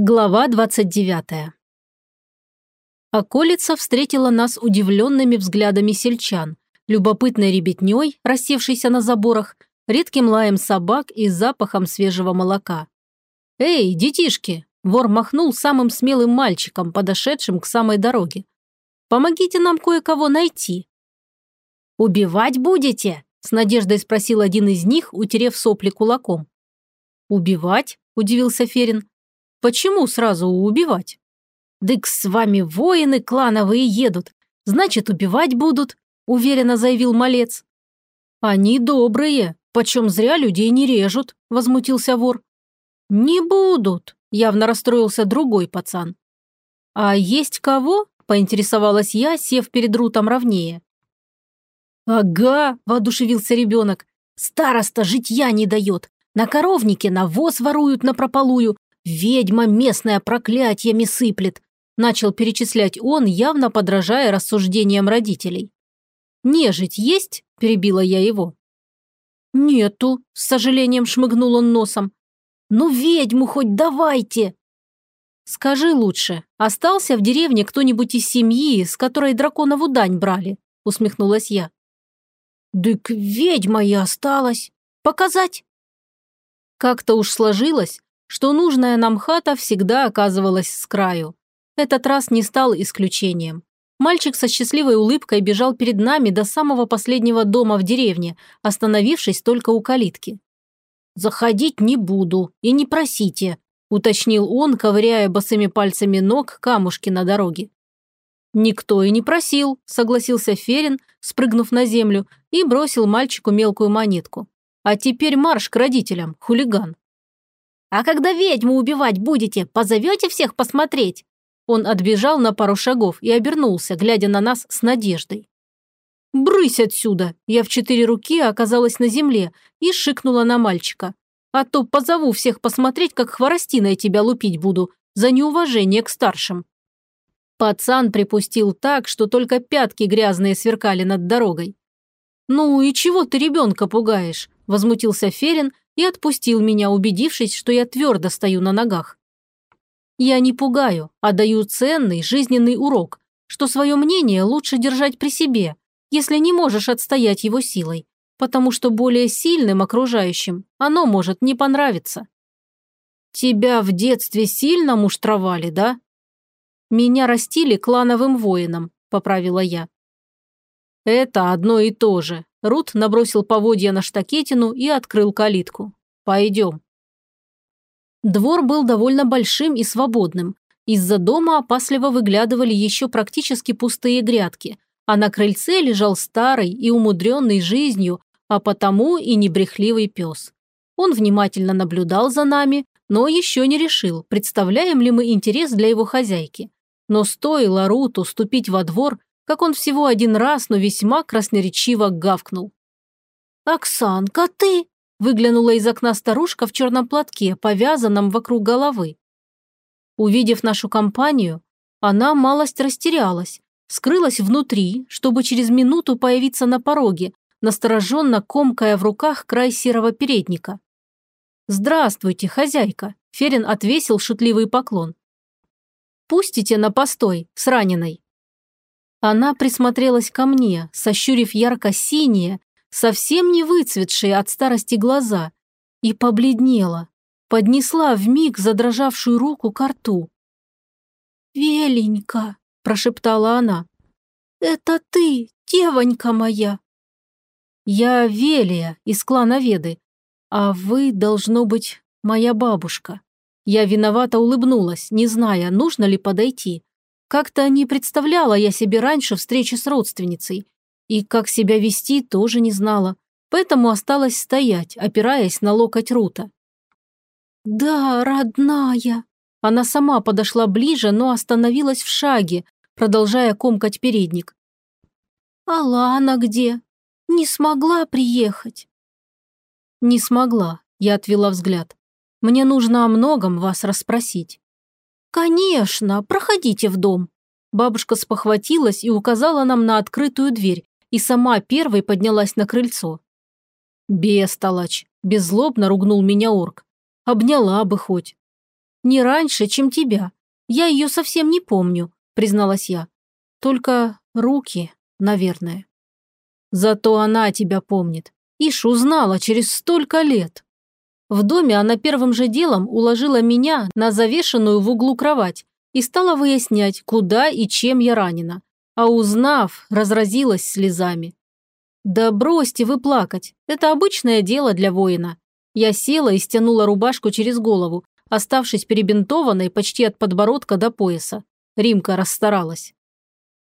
Глава 29. Околица встретила нас удивленными взглядами сельчан, любопытной ребятней, рассевшейся на заборах, редким лаем собак и запахом свежего молока. «Эй, детишки!» – вор махнул самым смелым мальчиком, подошедшим к самой дороге. «Помогите нам кое-кого найти». «Убивать будете?» – с надеждой спросил один из них, утерев сопли кулаком. «Убивать?» – удивился Ферин. Почему сразу убивать? Дык с вами воины клановые едут, значит, убивать будут, уверенно заявил малец. Они добрые, почем зря людей не режут, возмутился вор. Не будут, явно расстроился другой пацан. А есть кого? поинтересовалась я, сев перед Рутом ровнее. «Ага», – воодушевился ребенок, – «староста житья не дает. На коровнике навоз воруют напропалую, «Ведьма местная проклятиями сыплет», – начал перечислять он, явно подражая рассуждениям родителей. «Нежить есть?» – перебила я его. «Нету», – с сожалением шмыгнул он носом. «Ну, ведьму хоть давайте!» «Скажи лучше, остался в деревне кто-нибудь из семьи, с которой драконову дань брали?» – усмехнулась я. «Дык ведьма и осталась. Показать?» Как-то уж сложилось, что нужная нам хата всегда оказывалась с краю. Этот раз не стал исключением. Мальчик со счастливой улыбкой бежал перед нами до самого последнего дома в деревне, остановившись только у калитки. «Заходить не буду и не просите», – уточнил он, ковыряя босыми пальцами ног камушки на дороге. «Никто и не просил», – согласился Ферин, спрыгнув на землю, и бросил мальчику мелкую монетку. «А теперь марш к родителям, хулиган». А когда ведьму убивать будете, позовете всех посмотреть?» Он отбежал на пару шагов и обернулся, глядя на нас с надеждой. «Брысь отсюда!» Я в четыре руки оказалась на земле и шикнула на мальчика. «А то позову всех посмотреть, как хворостиной тебя лупить буду за неуважение к старшим». Пацан припустил так, что только пятки грязные сверкали над дорогой. «Ну и чего ты ребенка пугаешь?» – возмутился Ферин и отпустил меня, убедившись, что я твердо стою на ногах. Я не пугаю, а даю ценный жизненный урок, что свое мнение лучше держать при себе, если не можешь отстоять его силой, потому что более сильным окружающим оно может не понравиться. Тебя в детстве сильно муштровали, да? Меня растили клановым воином, поправила я. Это одно и то же, Рут набросил поводья на штакетину и открыл калитку. «Пойдем». Двор был довольно большим и свободным. Из-за дома опасливо выглядывали еще практически пустые грядки, а на крыльце лежал старый и умудренный жизнью, а потому и небрехливый пес. Он внимательно наблюдал за нами, но еще не решил, представляем ли мы интерес для его хозяйки. Но стоило Руту ступить во двор, как он всего один раз, но весьма красноречиво гавкнул. «Оксанка, ты?» – выглянула из окна старушка в черном платке, повязанном вокруг головы. Увидев нашу компанию, она малость растерялась, скрылась внутри, чтобы через минуту появиться на пороге, настороженно комкая в руках край серого передника. «Здравствуйте, хозяйка!» – Ферин отвесил шутливый поклон. «Пустите на постой с раненой». Она присмотрелась ко мне, сощурив ярко-синие, совсем не выцветшие от старости глаза, и побледнела, поднесла в миг задрожавшую руку к рту. «Веленька», – прошептала она, – «это ты, девонька моя». «Я Велия из клана Веды, а вы, должно быть, моя бабушка». Я виновато улыбнулась, не зная, нужно ли подойти. Как-то не представляла я себе раньше встречи с родственницей. И как себя вести, тоже не знала. Поэтому осталась стоять, опираясь на локоть Рута. «Да, родная». Она сама подошла ближе, но остановилась в шаге, продолжая комкать передник. «А Лана где? Не смогла приехать?» «Не смогла», – я отвела взгляд. «Мне нужно о многом вас расспросить». «Конечно, проходите в дом». Бабушка спохватилась и указала нам на открытую дверь, и сама первой поднялась на крыльцо. «Бестолочь!» – беззлобно ругнул меня орк. «Обняла бы хоть». Не раньше, чем тебя. Я ее совсем не помню, призналась я. Только руки, наверное. Зато она тебя помнит. Ишь узнала через столько лет. В доме она первым же делом уложила меня на завешенную в углу кровать и стала выяснять, куда и чем я ранена. А узнав, разразилась слезами. «Да бросьте вы плакать, это обычное дело для воина». Я села и стянула рубашку через голову, оставшись перебинтованной почти от подбородка до пояса. Римка расстаралась.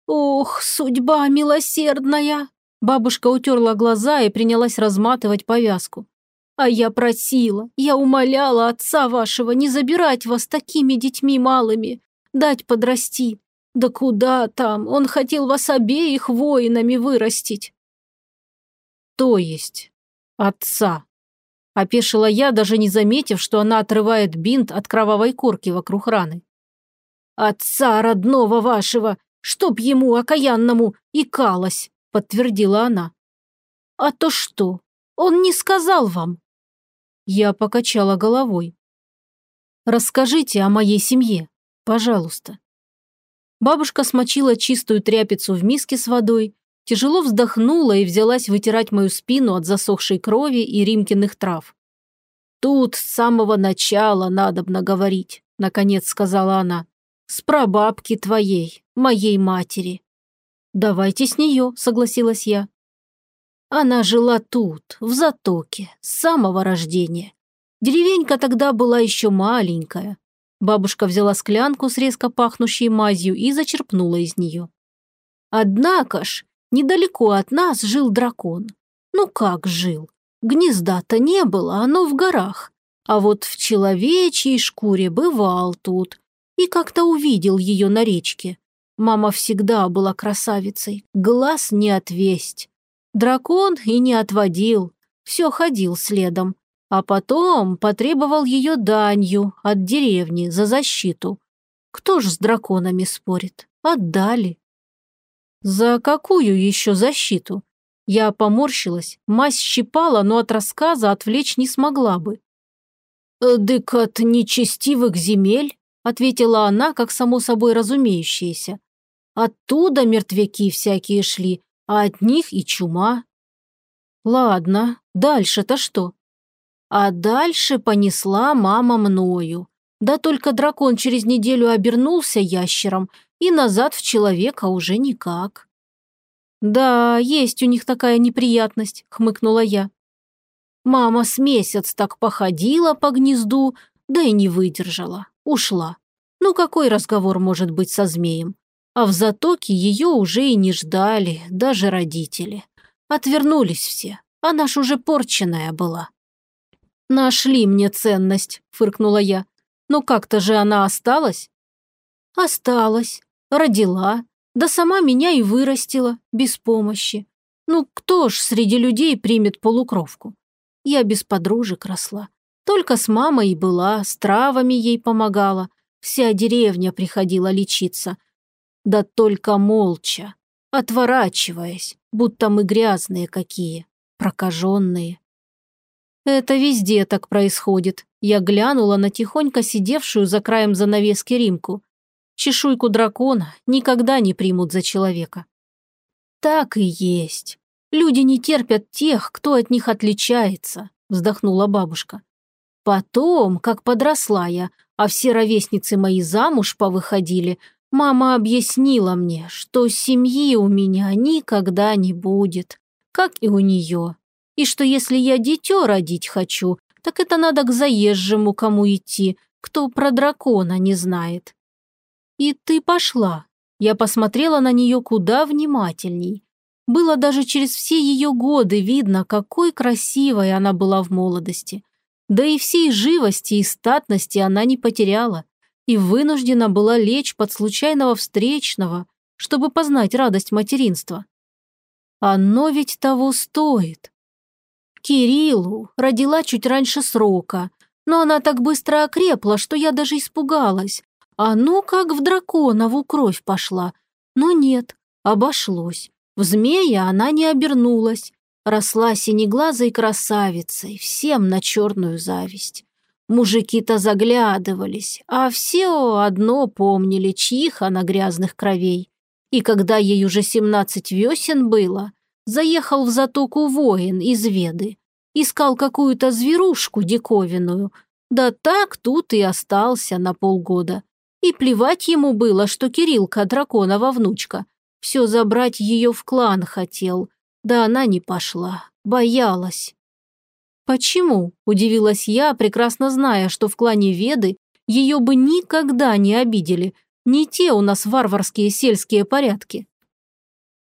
«Ох, судьба милосердная!» Бабушка утерла глаза и принялась разматывать повязку. «А я просила, я умоляла отца вашего не забирать вас такими детьми малыми, дать подрасти. Да куда там, он хотел вас обеих воинами вырастить». «То есть отца?» Опешила я, даже не заметив, что она отрывает бинт от кровавой корки вокруг раны. «Отца родного вашего, чтоб ему, окаянному, икалось!» – подтвердила она. «А то что? Он не сказал вам?» Я покачала головой. «Расскажите о моей семье, пожалуйста». Бабушка смочила чистую тряпицу в миске с водой, тяжело вздохнула и взялась вытирать мою спину от засохшей крови и римкиных трав. «Тут с самого начала надобно говорить», – наконец сказала она. «С прабабки твоей, моей матери». «Давайте с нее», – согласилась я. Она жила тут, в Затоке, с самого рождения. Деревенька тогда была еще маленькая. Бабушка взяла склянку с резко пахнущей мазью и зачерпнула из нее. Однако ж, недалеко от нас жил дракон. Ну как жил? Гнезда-то не было, оно в горах. А вот в человечьей шкуре бывал тут. И как-то увидел ее на речке. Мама всегда была красавицей, глаз не отвесть. Дракон и не отводил, все ходил следом. А потом потребовал ее данью от деревни за защиту. Кто ж с драконами спорит? Отдали. За какую еще защиту? Я поморщилась, мазь щипала, но от рассказа отвлечь не смогла бы. «Дык от нечестивых земель», — ответила она, как само собой разумеющееся. Оттуда мертвяки всякие шли, а от них и чума. Ладно, дальше-то что? А дальше понесла мама мною. Да только дракон через неделю обернулся ящером, и назад в человека уже никак. «Да, есть у них такая неприятность», — хмыкнула я. Мама с месяц так походила по гнезду, да и не выдержала, ушла. Ну какой разговор может быть со змеем? А в затоке ее уже и не ждали, даже родители. Отвернулись все, она ж уже порченная была. «Нашли мне ценность», – фыркнула я. «Но как-то же она осталась?» «Осталась. Родила. Да сама меня и вырастила, без помощи. Ну, кто ж среди людей примет полукровку? Я без подружек росла. Только с мамой была, с травами ей помогала. Вся деревня приходила лечиться – да только молча, отворачиваясь, будто мы грязные какие, прокаженные. Это везде так происходит. Я глянула на тихонько сидевшую за краем занавески Римку. Чешуйку дракона никогда не примут за человека. Так и есть. Люди не терпят тех, кто от них отличается, вздохнула бабушка. Потом, как подросла я, а все ровесницы мои замуж повыходили, Мама объяснила мне, что семьи у меня никогда не будет, как и у нее. И что если я дитё родить хочу, так это надо к заезжему кому идти, кто про дракона не знает. И ты пошла. Я посмотрела на нее куда внимательней. Было даже через все ее годы видно, какой красивой она была в молодости. Да и всей живости и статности она не потеряла и вынуждена была лечь под случайного встречного, чтобы познать радость материнства. Оно ведь того стоит. Кириллу родила чуть раньше срока, но она так быстро окрепла, что я даже испугалась. А ну как в драконову кровь пошла. Но нет, обошлось. В змея она не обернулась. Росла синеглазой красавицей, всем на черную зависть. Мужики-то заглядывались, а все одно помнили, чьих она грязных кровей. И когда ей уже семнадцать весен было, заехал в затоку воин из Веды. Искал какую-то зверушку диковинную. Да так тут и остался на полгода. И плевать ему было, что Кириллка драконова внучка. Все забрать ее в клан хотел. Да она не пошла, боялась. «Почему?» – удивилась я, прекрасно зная, что в клане Веды ее бы никогда не обидели. Не те у нас варварские сельские порядки.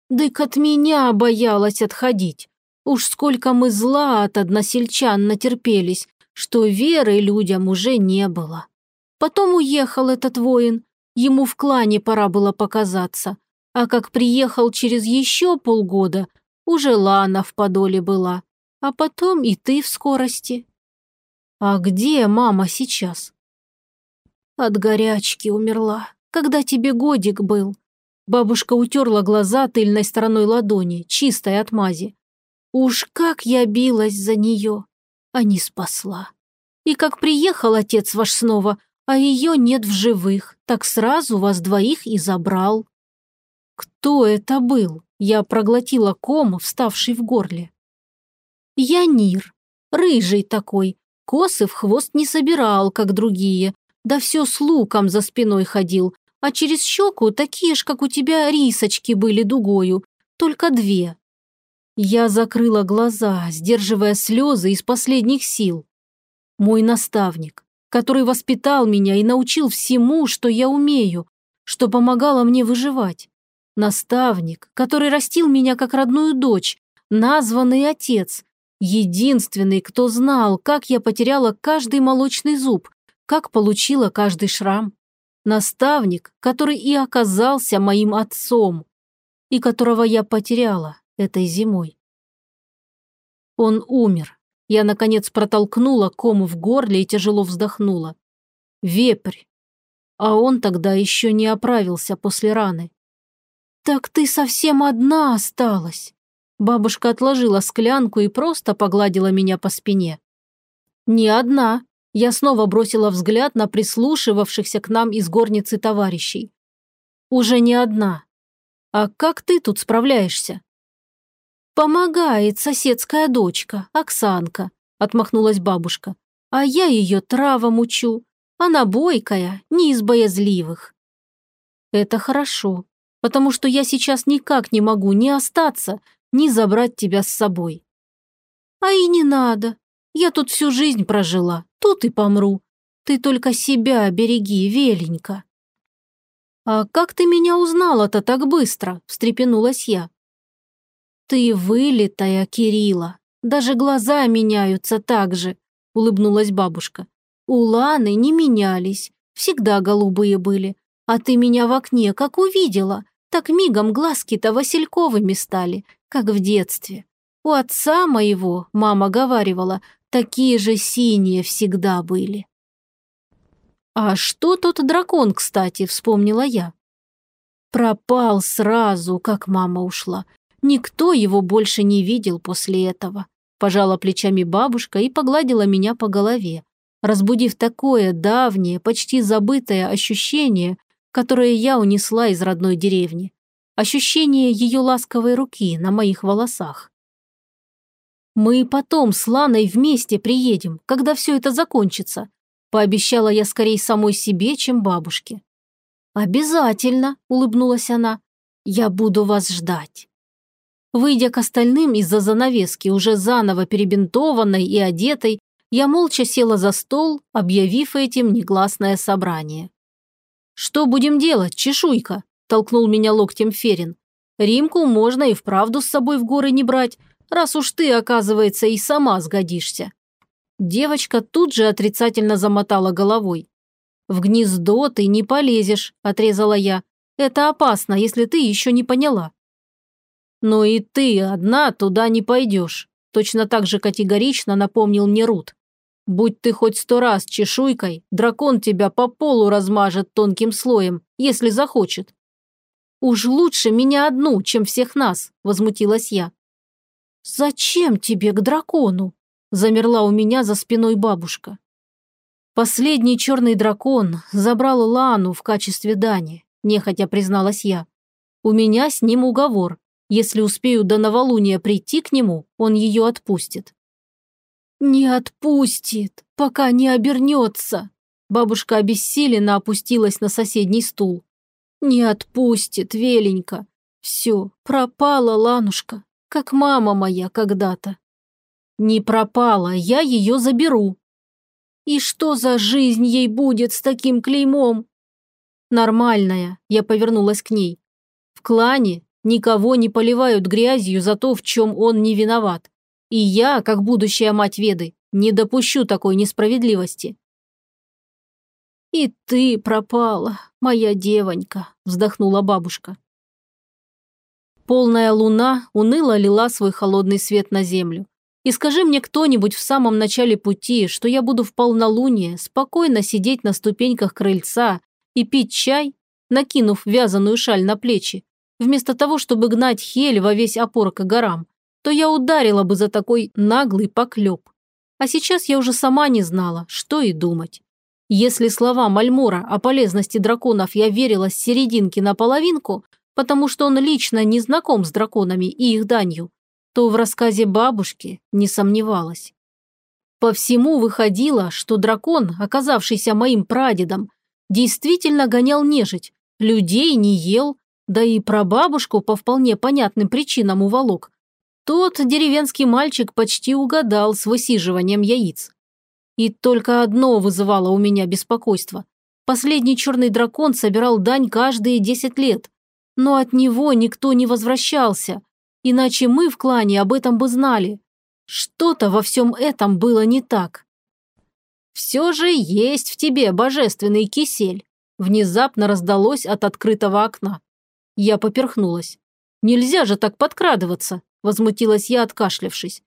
«Дык от меня боялась отходить. Уж сколько мы зла от односельчан натерпелись, что веры людям уже не было. Потом уехал этот воин, ему в клане пора было показаться. А как приехал через еще полгода, уже Лана в Подоле была, а потом и ты в скорости. А где мама сейчас? От горячки умерла, когда тебе годик был. Бабушка утерла глаза тыльной стороной ладони, чистой от мази. Уж как я билась за нее, а не спасла. И как приехал отец ваш снова, а ее нет в живых, так сразу вас двоих и забрал. Кто это был? Я проглотила ком, вставший в горле. Янир. Рыжий такой. Косы в хвост не собирал, как другие. Да все с луком за спиной ходил. А через щеку такие ж, как у тебя, рисочки были дугою. Только две. Я закрыла глаза, сдерживая слезы из последних сил. Мой наставник, который воспитал меня и научил всему, что я умею, что помогало мне выживать. Наставник, который растил меня как родную дочь, названный отец, единственный, кто знал, как я потеряла каждый молочный зуб, как получила каждый шрам. Наставник, который и оказался моим отцом, и которого я потеряла этой зимой. Он умер. Я, наконец, протолкнула кому в горле и тяжело вздохнула. Вепрь. А он тогда еще не оправился после раны. «Так ты совсем одна осталась!» Бабушка отложила склянку и просто погладила меня по спине. «Не одна!» Я снова бросила взгляд на прислушивавшихся к нам из горницы товарищей. «Уже не одна. А как ты тут справляешься?» «Помогает соседская дочка, Оксанка», – отмахнулась бабушка. «А я ее травом учу. Она бойкая, не из боязливых». «Это хорошо, потому что я сейчас никак не могу ни остаться, ни забрать тебя с собой». «А и не надо. Я тут всю жизнь прожила, тут и помру. Ты только себя береги, Веленька». «А как ты меня узнала-то так быстро?» – встрепенулась я. «Ты вылитая, Кирилла. Даже глаза меняются так же», – улыбнулась бабушка. «У Ланы не менялись, всегда голубые были. А ты меня в окне как увидела, так мигом глазки-то васильковыми стали, как в детстве. У отца моего, мама говаривала, такие же синие всегда были». «А что тот дракон, кстати?» – вспомнила я. Пропал сразу, как мама ушла. Никто его больше не видел после этого. Пожала плечами бабушка и погладила меня по голове, разбудив такое давнее, почти забытое ощущение, которое я унесла из родной деревни. Ощущение ее ласковой руки на моих волосах. «Мы потом с Ланой вместе приедем, когда все это закончится», пообещала я скорее самой себе, чем бабушке. «Обязательно», – улыбнулась она. «Я буду вас ждать». Выйдя к остальным из-за занавески, уже заново перебинтованной и одетой, я молча села за стол, объявив этим негласное собрание. «Что будем делать, чешуйка?» – толкнул меня локтем Ферин. «Римку можно и вправду с собой в горы не брать, раз уж ты, оказывается, и сама сгодишься». Девочка тут же отрицательно замотала головой. «В гнездо ты не полезешь», – отрезала я. «Это опасно, если ты еще не поняла». «Но и ты одна туда не пойдешь», – точно так же категорично напомнил мне Рут. «Будь ты хоть сто раз чешуйкой, дракон тебя по полу размажет тонким слоем, если захочет». «Уж лучше меня одну, чем всех нас», – возмутилась я. «Зачем тебе к дракону?» – замерла у меня за спиной бабушка. Последний черный дракон забрал Лану в качестве дани, нехотя призналась я. У меня с ним уговор. Если успею до новолуния прийти к нему, он ее отпустит. «Не отпустит, пока не обернется!» Бабушка обессиленно опустилась на соседний стул. «Не отпустит, Веленька. Все, пропала Ланушка, как мама моя когда-то». «Не пропала, я ее заберу». «И что за жизнь ей будет с таким клеймом?» «Нормальная», – я повернулась к ней. «В клане никого не поливают грязью за то, в чем он не виноват. И я, как будущая мать Веды, не допущу такой несправедливости. «И ты пропала, моя девонька», – вздохнула бабушка. Полная луна уныло лила свой холодный свет на землю. И скажи мне кто-нибудь в самом начале пути, что я буду в полнолуние спокойно сидеть на ступеньках крыльца и пить чай, накинув вязаную шаль на плечи, вместо того, чтобы гнать хель во весь опор к горам, то я ударила бы за такой наглый поклеп. А сейчас я уже сама не знала, что и думать. Если слова Мальмора о полезности драконов я верила с серединки на половинку, потому что он лично не знаком с драконами и их данью, то в рассказе бабушки не сомневалась. По всему выходило, что дракон, оказавшийся моим прадедом, действительно гонял нежить, людей не ел, да и про бабушку по вполне понятным причинам уволок, тот деревенский мальчик почти угадал с высиживанием яиц. И только одно вызывало у меня беспокойство. Последний черный дракон собирал дань каждые десять лет. Но от него никто не возвращался. Иначе мы в клане об этом бы знали. Что-то во всем этом было не так. «Все же есть в тебе божественный кисель», внезапно раздалось от открытого окна. Я поперхнулась. Нельзя же так подкрадываться возмутилась я, откашлявшись.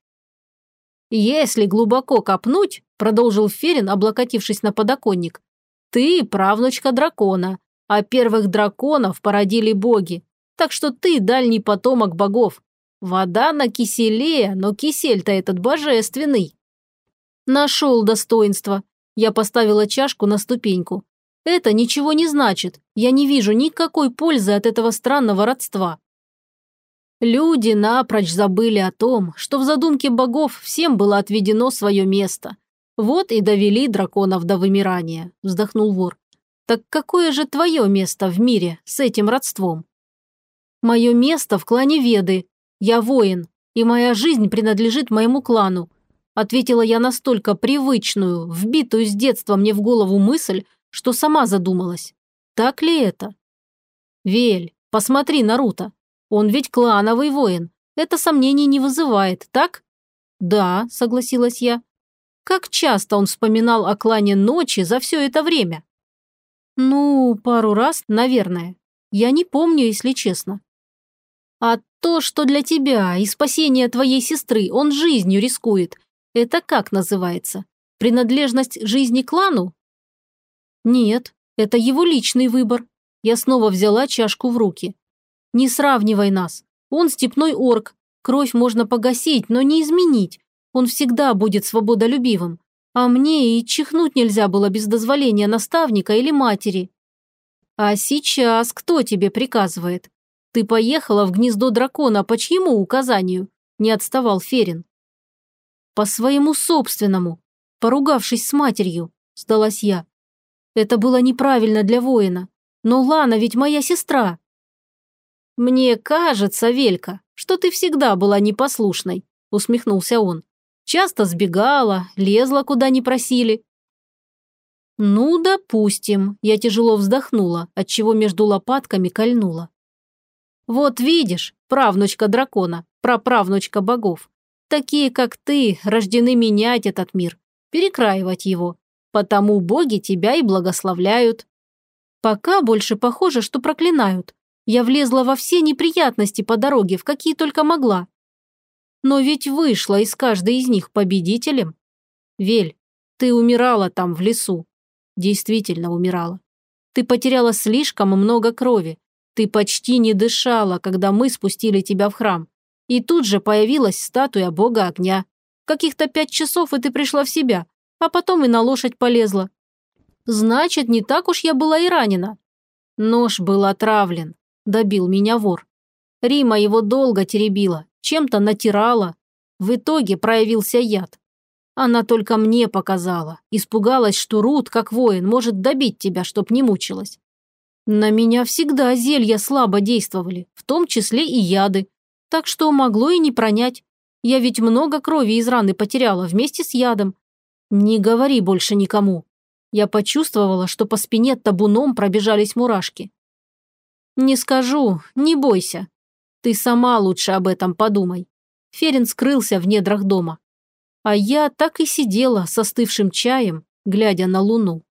«Если глубоко копнуть», – продолжил Ферин, облокотившись на подоконник, – «ты правнучка дракона, а первых драконов породили боги, так что ты дальний потомок богов. Вода на киселе, но кисель-то этот божественный». Нашел достоинство. Я поставила чашку на ступеньку. Это ничего не значит. Я не вижу никакой пользы от этого странного родства. Люди напрочь забыли о том, что в задумке богов всем было отведено свое место. Вот и довели драконов до вымирания, вздохнул вор. Так какое же твое место в мире с этим родством? Мое место в клане Веды. Я воин, и моя жизнь принадлежит моему клану. Ответила я настолько привычную, вбитую с детства мне в голову мысль, что сама задумалась. Так ли это? Вель, посмотри, Наруто. Он ведь клановый воин. Это сомнений не вызывает, так? Да, согласилась я. Как часто он вспоминал о клане ночи за все это время? Ну, пару раз, наверное. Я не помню, если честно. А то, что для тебя и спасения твоей сестры он жизнью рискует, это как называется? Принадлежность жизни клану? Нет, это его личный выбор. Я снова взяла чашку в руки. Не сравнивай нас. Он степной орк. Кровь можно погасить, но не изменить. Он всегда будет свободолюбивым. А мне и чихнуть нельзя было без дозволения наставника или матери. А сейчас кто тебе приказывает? Ты поехала в гнездо дракона по чьему указанию? Не отставал Ферин. По своему собственному, поругавшись с матерью, сдалась я. Это было неправильно для воина. Но Лана ведь моя сестра. «Мне кажется, Велька, что ты всегда была непослушной», – усмехнулся он. «Часто сбегала, лезла, куда не просили». «Ну, допустим», – я тяжело вздохнула, отчего между лопатками кольнула. «Вот видишь, правнучка дракона, праправнучка богов. Такие, как ты, рождены менять этот мир, перекраивать его. Потому боги тебя и благословляют. Пока больше похоже, что проклинают. Я влезла во все неприятности по дороге, в какие только могла. Но ведь вышла из каждой из них победителем. Вель, ты умирала там, в лесу. Действительно умирала. Ты потеряла слишком много крови. Ты почти не дышала, когда мы спустили тебя в храм. И тут же появилась статуя бога огня. Каких-то пять часов, и ты пришла в себя. А потом и на лошадь полезла. Значит, не так уж я была и ранена. Нож был отравлен, добил меня вор. Рима его долго теребила, чем-то натирала. В итоге проявился яд. Она только мне показала. Испугалась, что Рут, как воин, может добить тебя, чтоб не мучилась. На меня всегда зелья слабо действовали, в том числе и яды. Так что могло и не пронять. Я ведь много крови из раны потеряла вместе с ядом. Не говори больше никому. Я почувствовала, что по спине табуном пробежались мурашки. Не скажу, не бойся. Ты сама лучше об этом подумай. Ферин скрылся в недрах дома. А я так и сидела с остывшим чаем, глядя на луну.